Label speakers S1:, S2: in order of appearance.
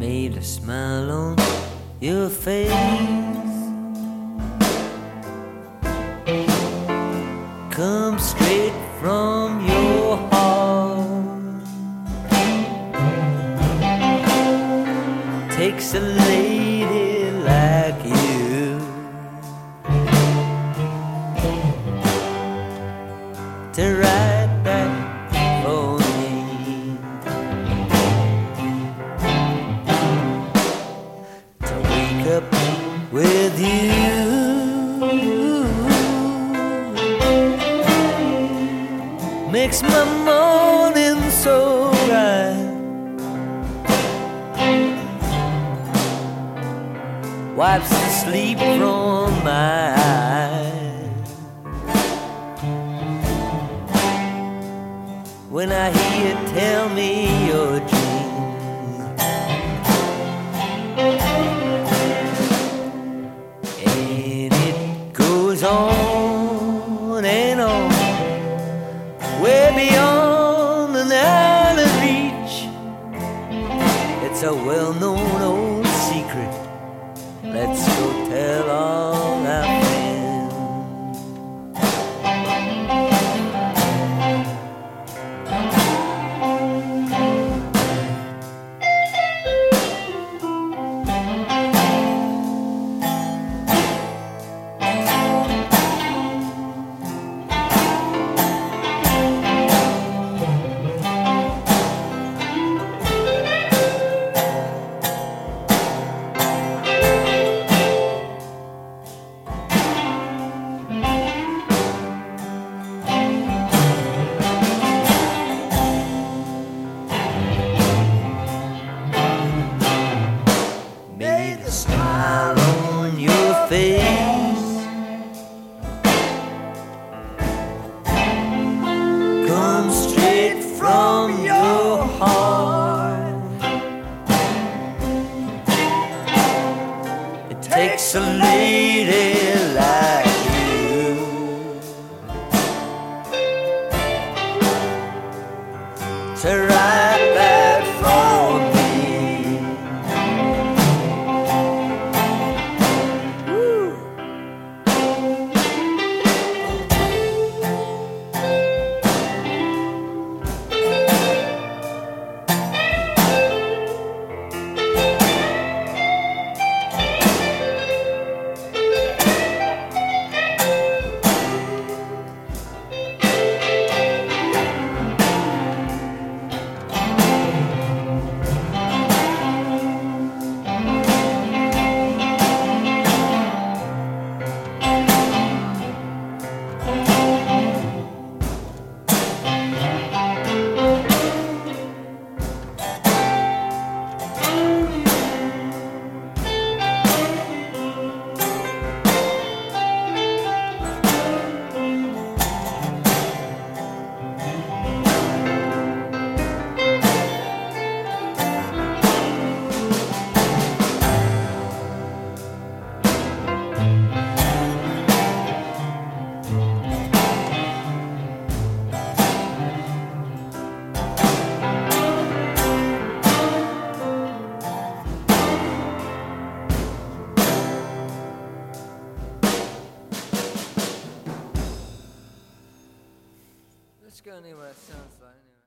S1: made a smile on your face. Come straight from your heart. Takes a lady like you to Makes my morning so bright. Wipes the sleep from my eyes. When I hear you tell me your dreams. And it goes on and on, an of reach. It's a well known old secret. Let's go tell all It's gonna anywhere, it sounds like, anyway.